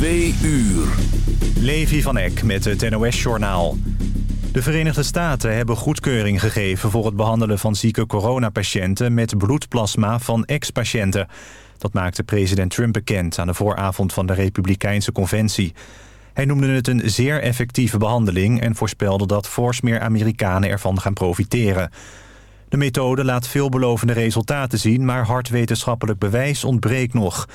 Twee uur. Levi van Eck met het NOS-journaal. De Verenigde Staten hebben goedkeuring gegeven... voor het behandelen van zieke coronapatiënten... met bloedplasma van ex-patiënten. Dat maakte president Trump bekend... aan de vooravond van de Republikeinse Conventie. Hij noemde het een zeer effectieve behandeling... en voorspelde dat fors meer Amerikanen ervan gaan profiteren. De methode laat veelbelovende resultaten zien... maar hard wetenschappelijk bewijs ontbreekt nog...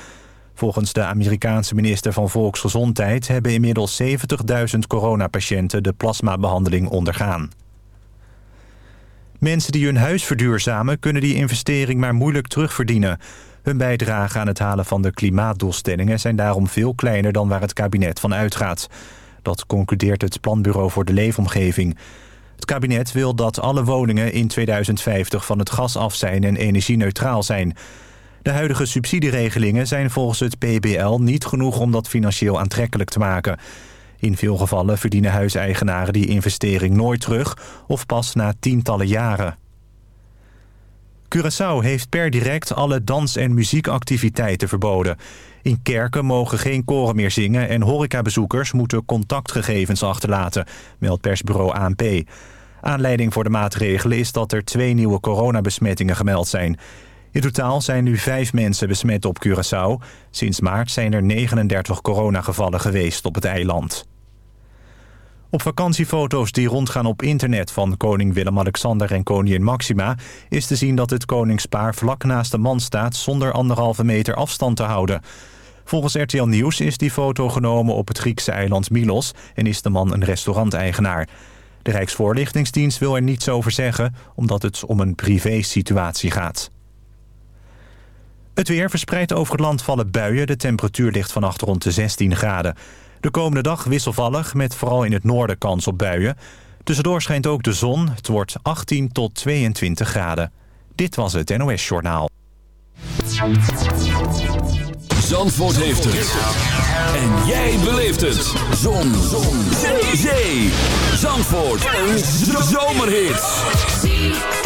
Volgens de Amerikaanse minister van Volksgezondheid... hebben inmiddels 70.000 coronapatiënten de plasmabehandeling ondergaan. Mensen die hun huis verduurzamen... kunnen die investering maar moeilijk terugverdienen. Hun bijdrage aan het halen van de klimaatdoelstellingen... zijn daarom veel kleiner dan waar het kabinet van uitgaat. Dat concludeert het Planbureau voor de Leefomgeving. Het kabinet wil dat alle woningen in 2050 van het gas af zijn... en energie-neutraal zijn... De huidige subsidieregelingen zijn volgens het PBL niet genoeg om dat financieel aantrekkelijk te maken. In veel gevallen verdienen huiseigenaren die investering nooit terug of pas na tientallen jaren. Curaçao heeft per direct alle dans- en muziekactiviteiten verboden. In kerken mogen geen koren meer zingen en horecabezoekers moeten contactgegevens achterlaten, meldt persbureau ANP. Aanleiding voor de maatregelen is dat er twee nieuwe coronabesmettingen gemeld zijn. In totaal zijn nu vijf mensen besmet op Curaçao. Sinds maart zijn er 39 coronagevallen geweest op het eiland. Op vakantiefoto's die rondgaan op internet van koning Willem-Alexander en koningin Maxima... is te zien dat het koningspaar vlak naast de man staat zonder anderhalve meter afstand te houden. Volgens RTL Nieuws is die foto genomen op het Griekse eiland Milos... en is de man een restauranteigenaar. De Rijksvoorlichtingsdienst wil er niets over zeggen... omdat het om een privé-situatie gaat. Het weer verspreidt over het land vallen buien. De temperatuur ligt vannacht rond de 16 graden. De komende dag wisselvallig, met vooral in het noorden kans op buien. Tussendoor schijnt ook de zon. Het wordt 18 tot 22 graden. Dit was het NOS Journaal. Zandvoort heeft het. En jij beleeft het. Zon. zon. Zee. Zee. Zandvoort. Een zomerhit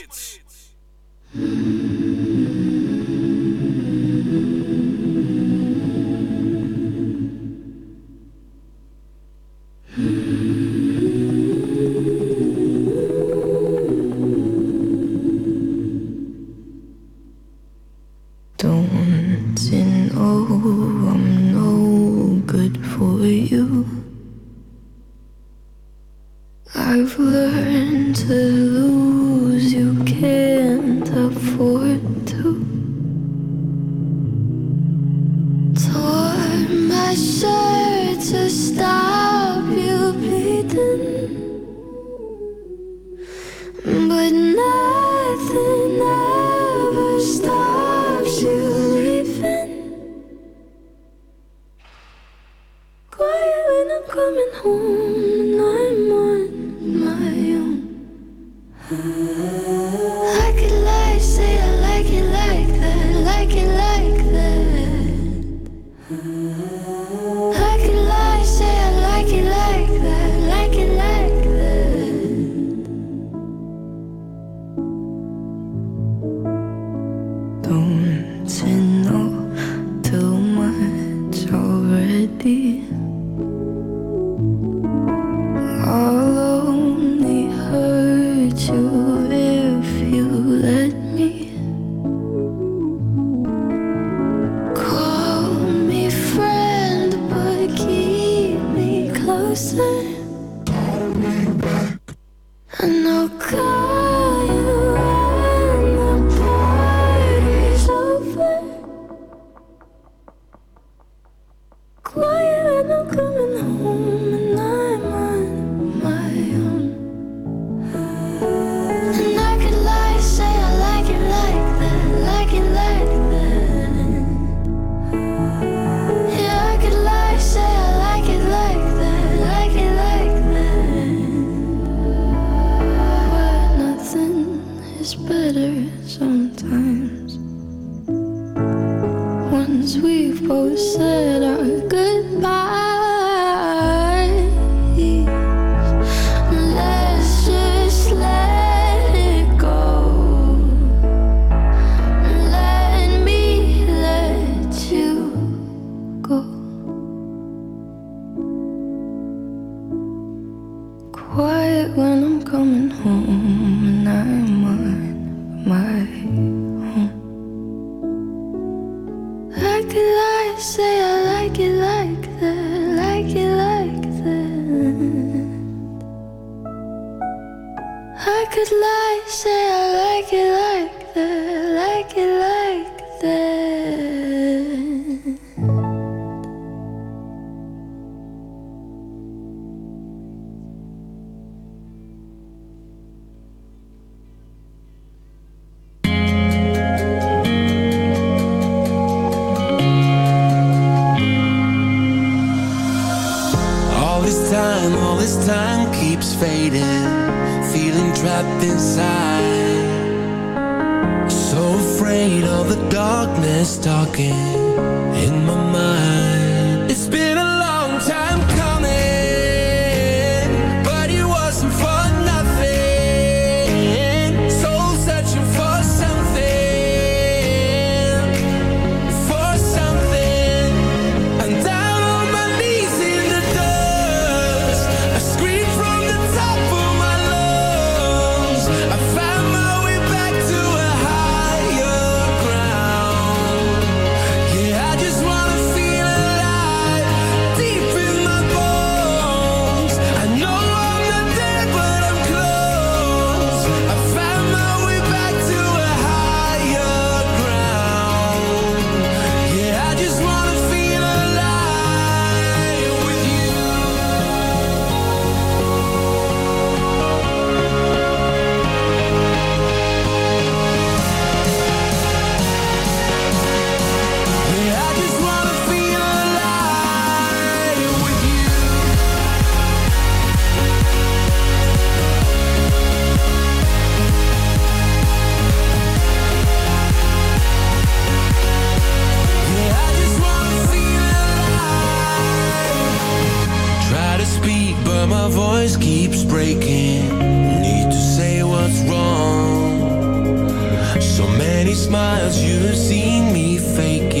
don't know. smiles, you've seen me faking.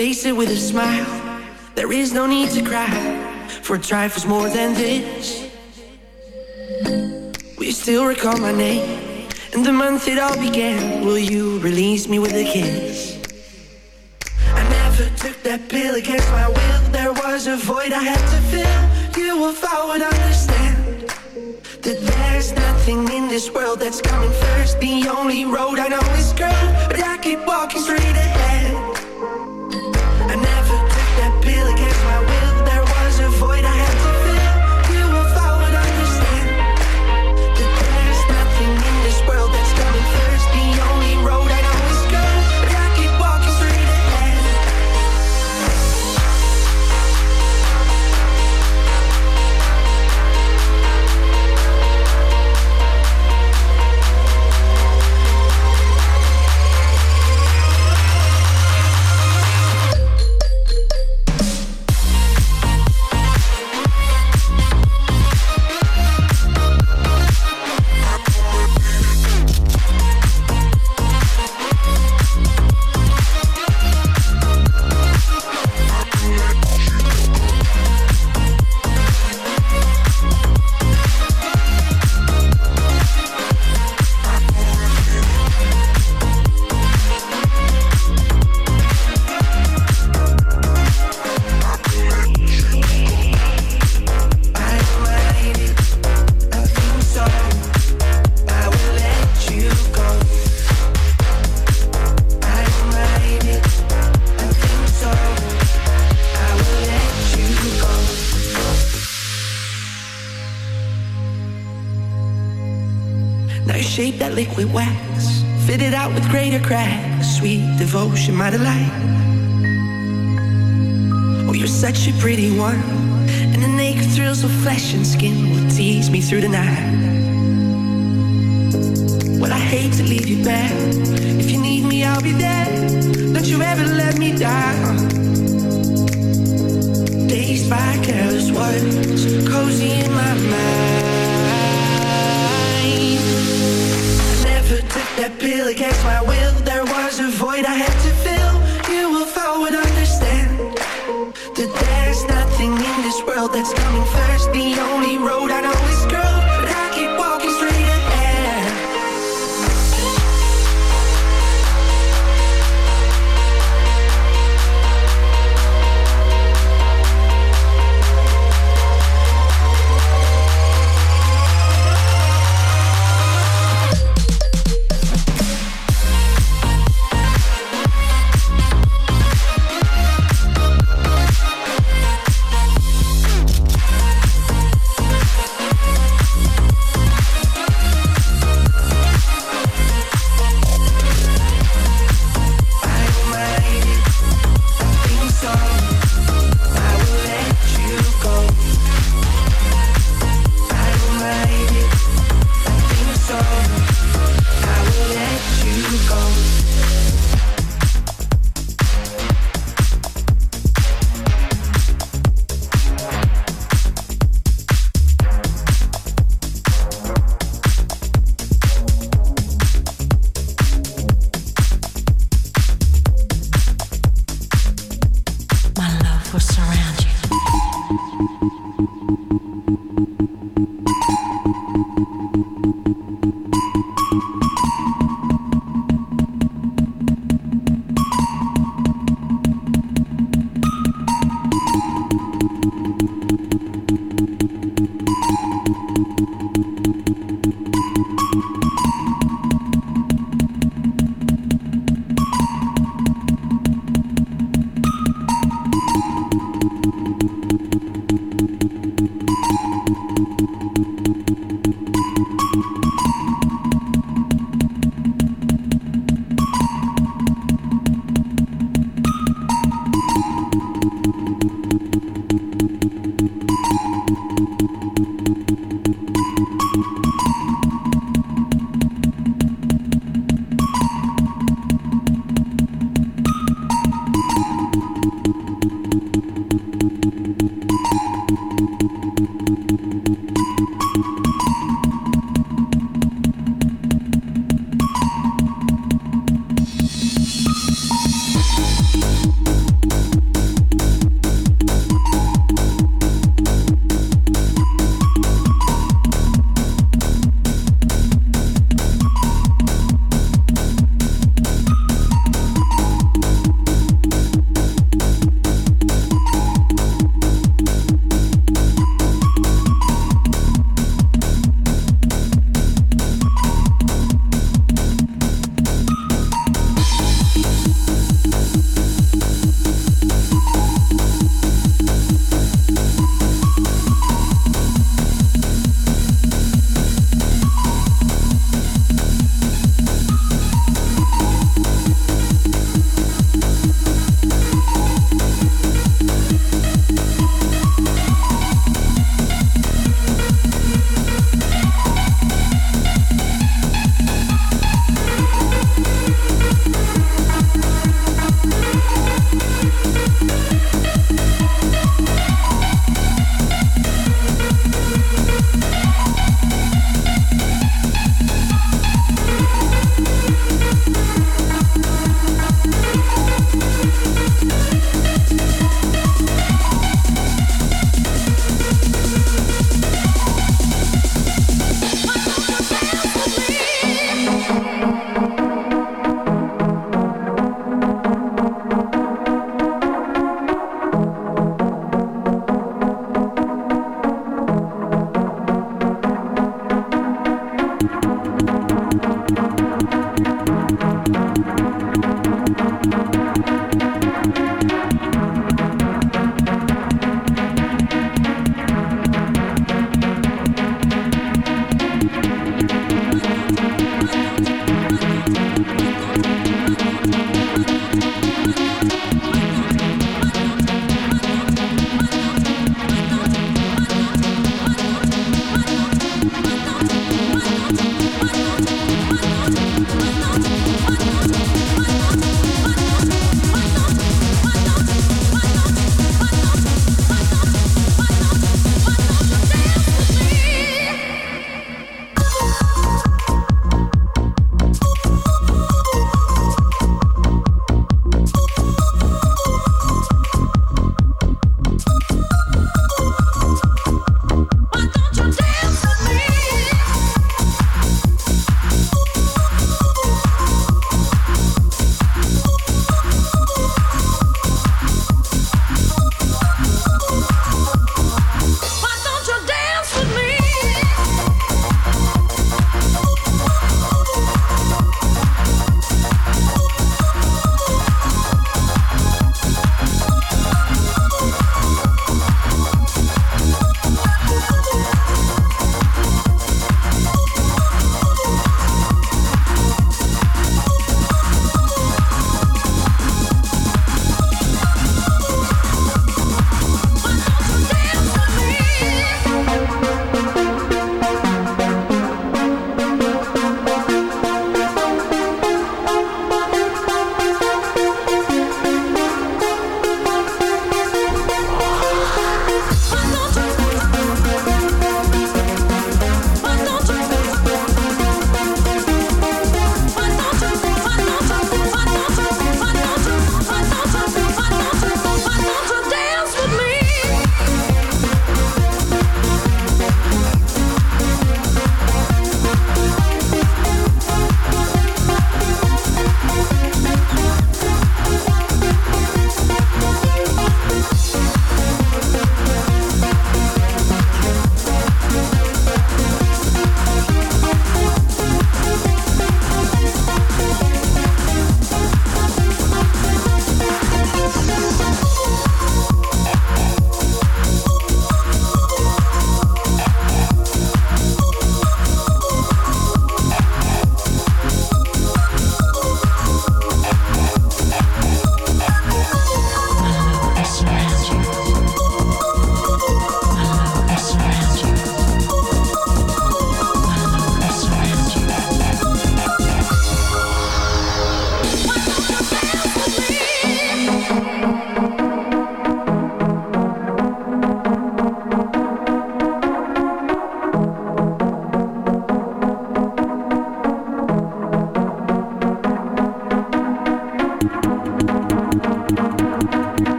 face it with a smile. There is no need to cry, for trifle's more than this. You still recall my name and the month it all began? Will you release me with a kiss? I never took that pill against my will. There was a void I had to fill. You, if I would understand that there's nothing in this world that's coming first. The only road I know is curved, but I keep walking straight ahead. Now you shape that liquid wax, fit it out with greater cracks. Sweet devotion, my delight. Oh, you're such a pretty one, and the naked thrills of flesh and skin will tease me through the night. Well, I hate to leave you back. If you need me, I'll be there. Don't you ever let me down. By careless words, cozy in my mind. Took that pill against my will. There was a void I had to fill. You, will I would understand that there's nothing in this world that's coming first. The only road I know is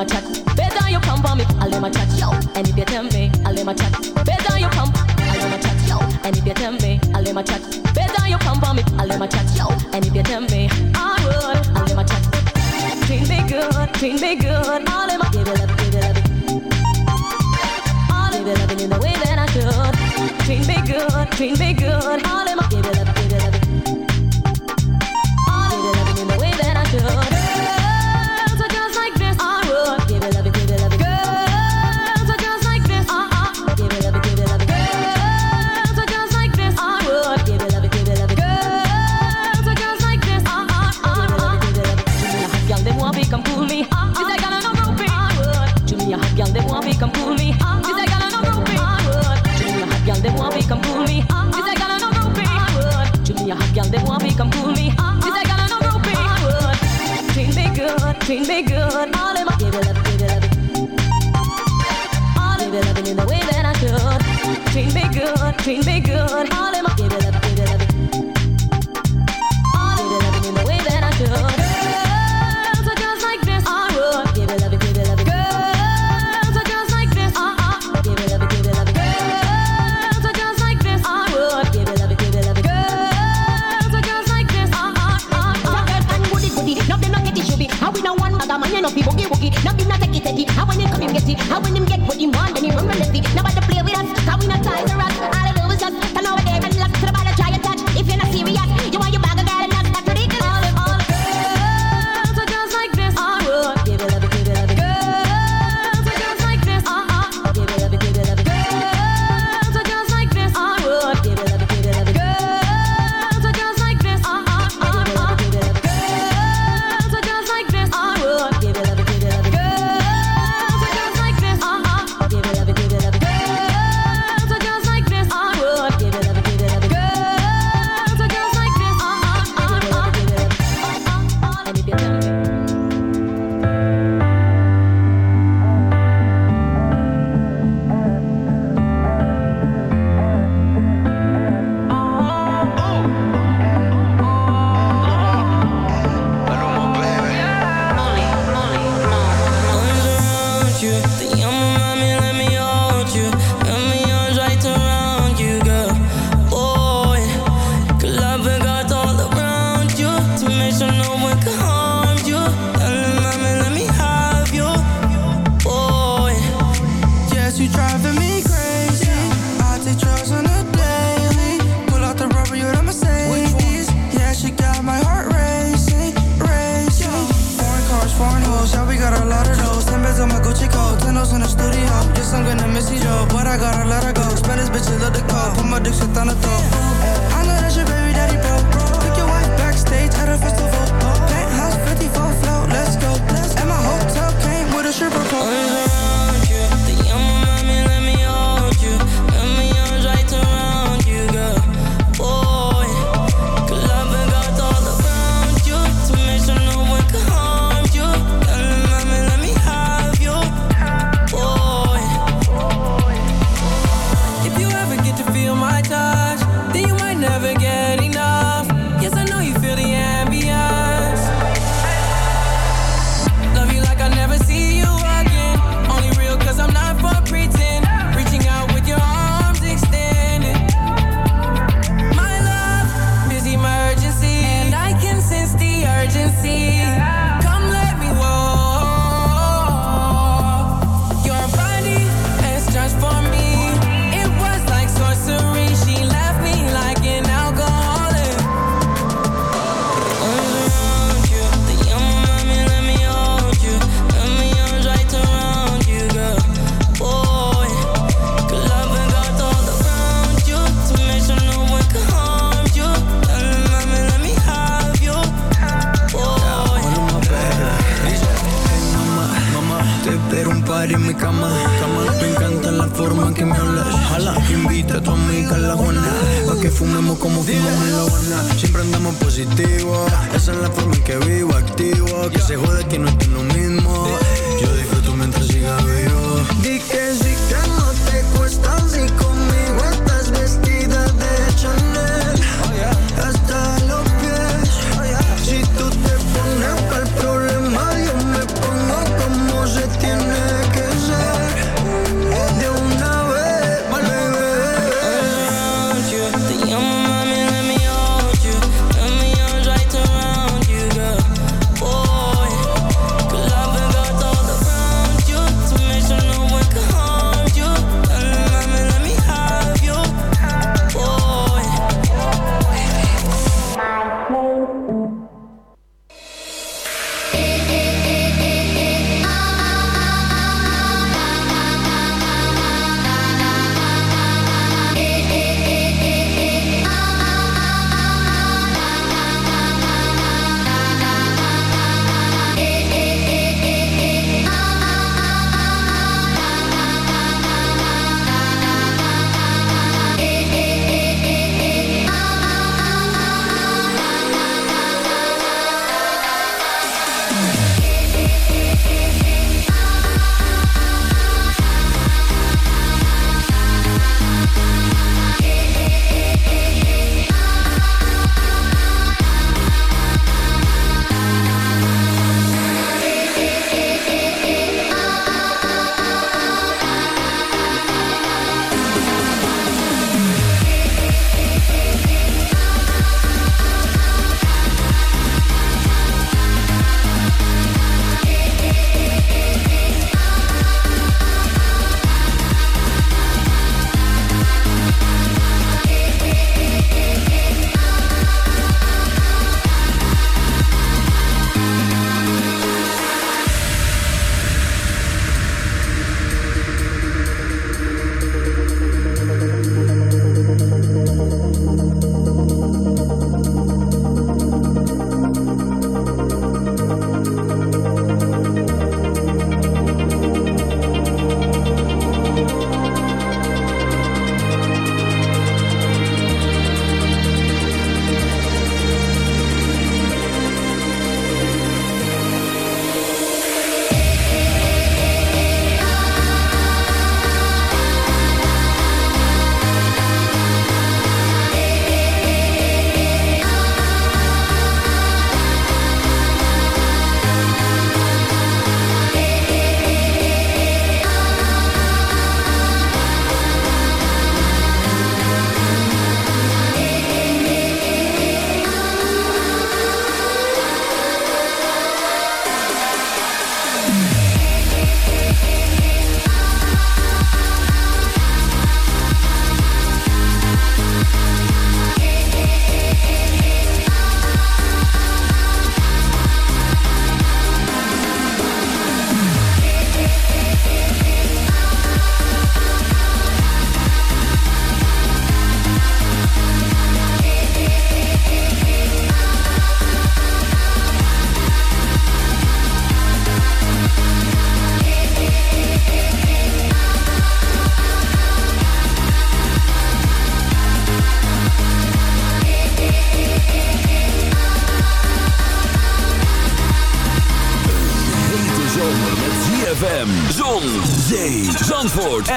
them chat. Better you come for me, I'll them a chat, yo. And if you tell me, I'll them a chat. Better you come, I'll them a chat, yo. And if you tell me, I'll them a chat. Better you come for me, I'll them a chat, yo. And if you tell me, I would, I'll them a chat. Treat me good, treat me good.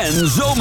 en zomer.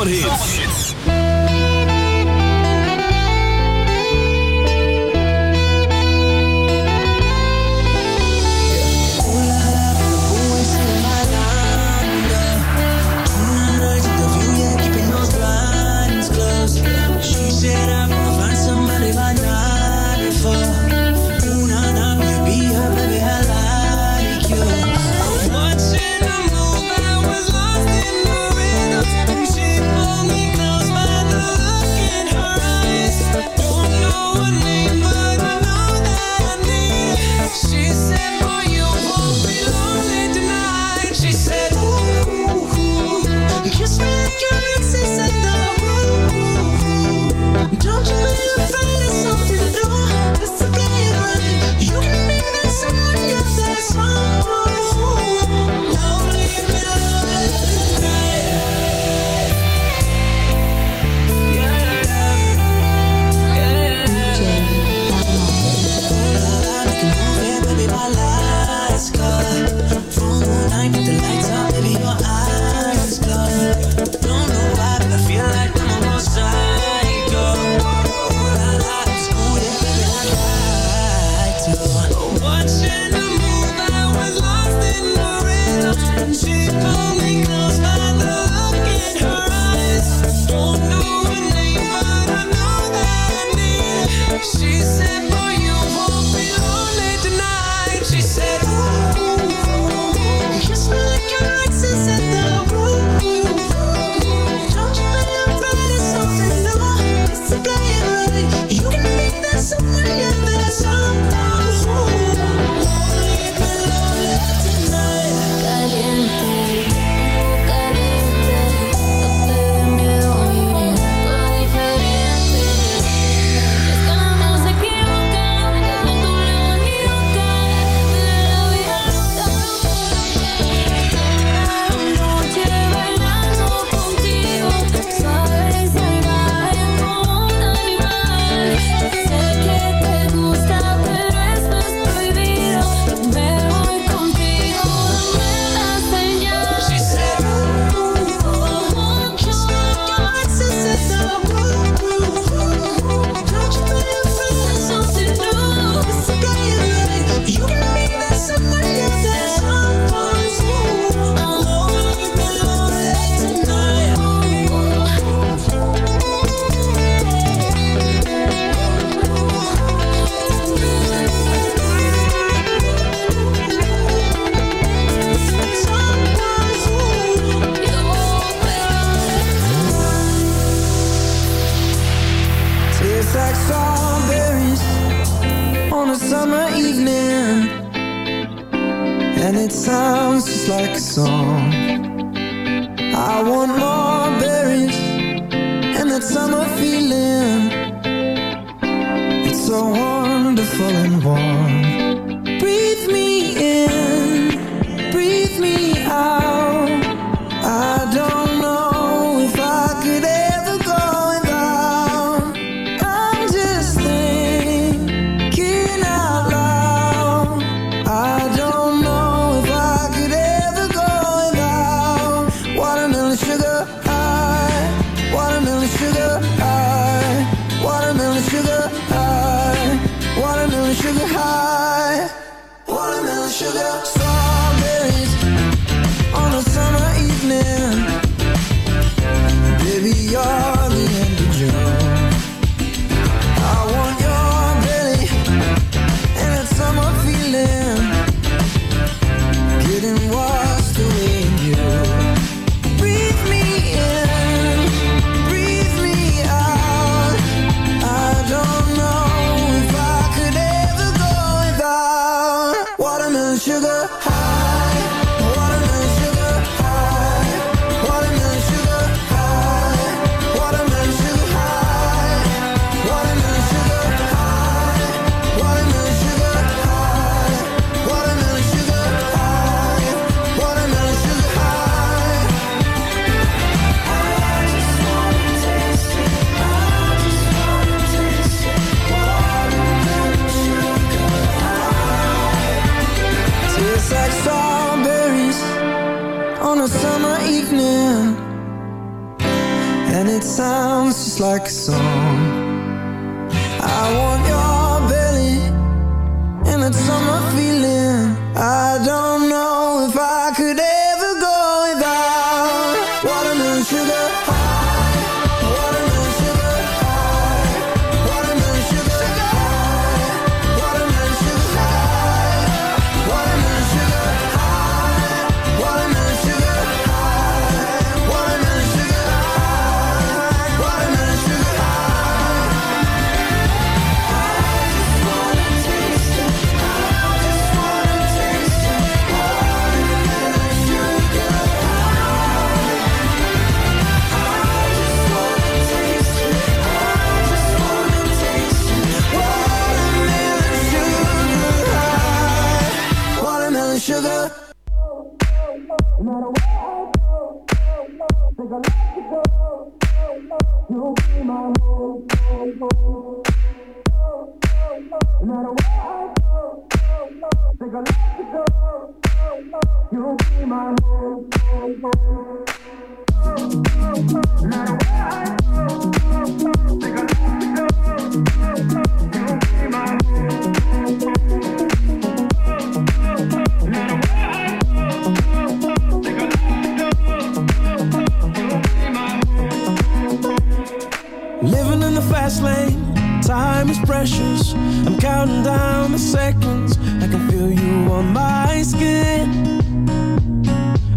Counting down the seconds. I can feel you on my skin.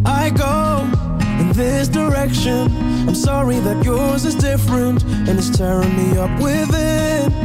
I go in this direction. I'm sorry that yours is different and it's tearing me up within.